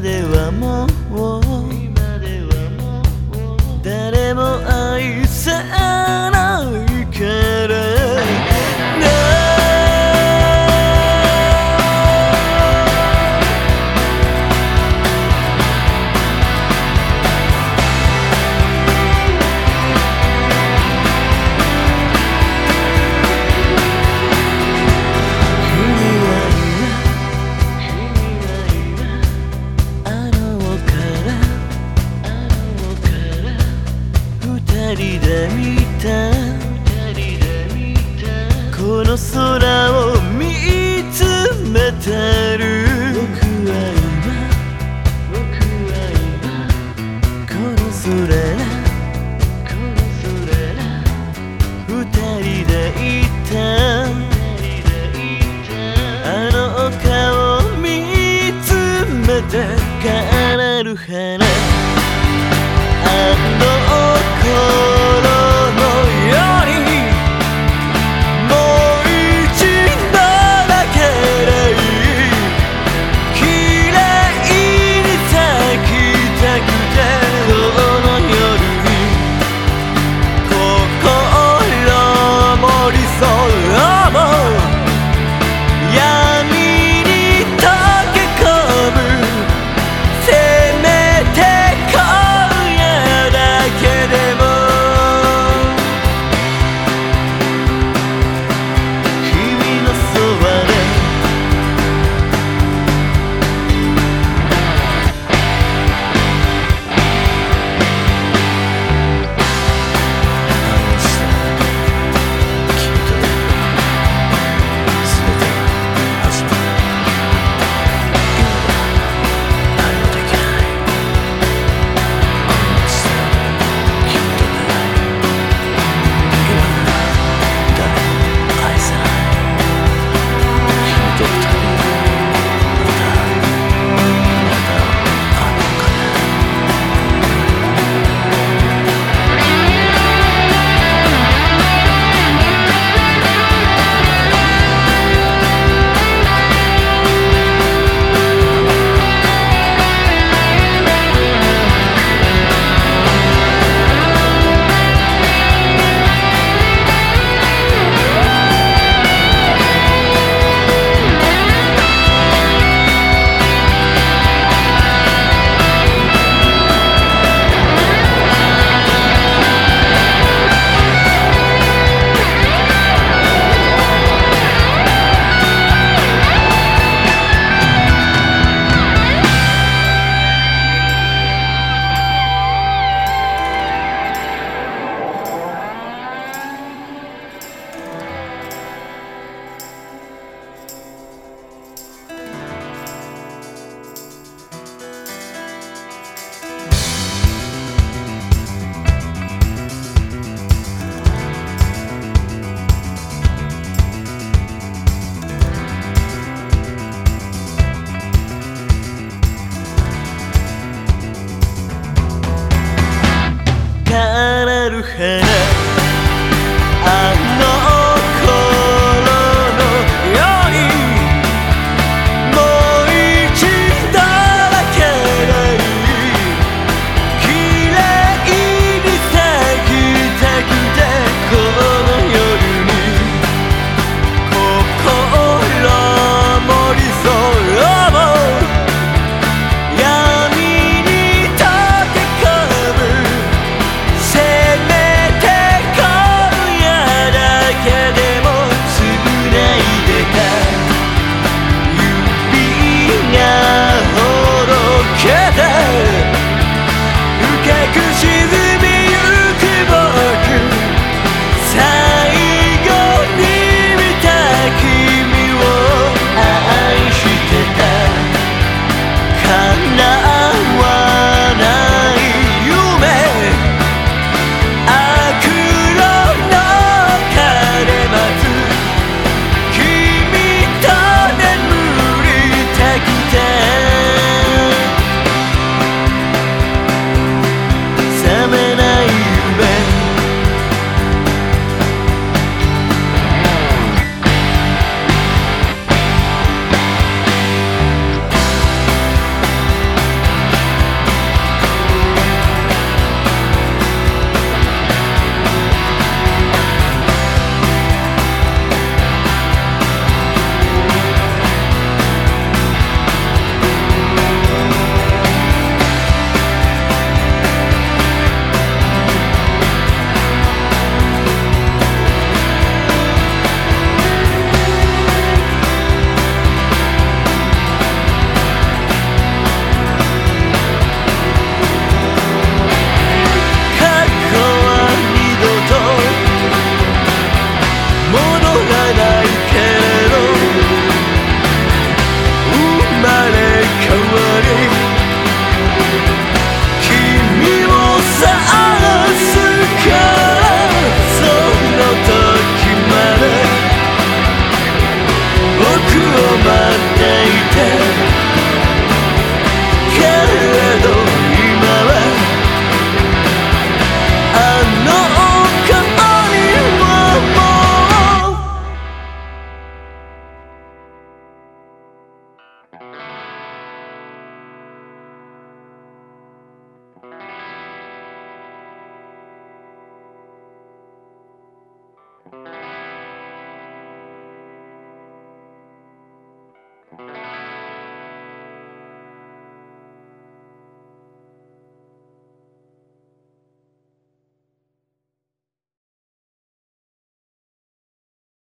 ではもう can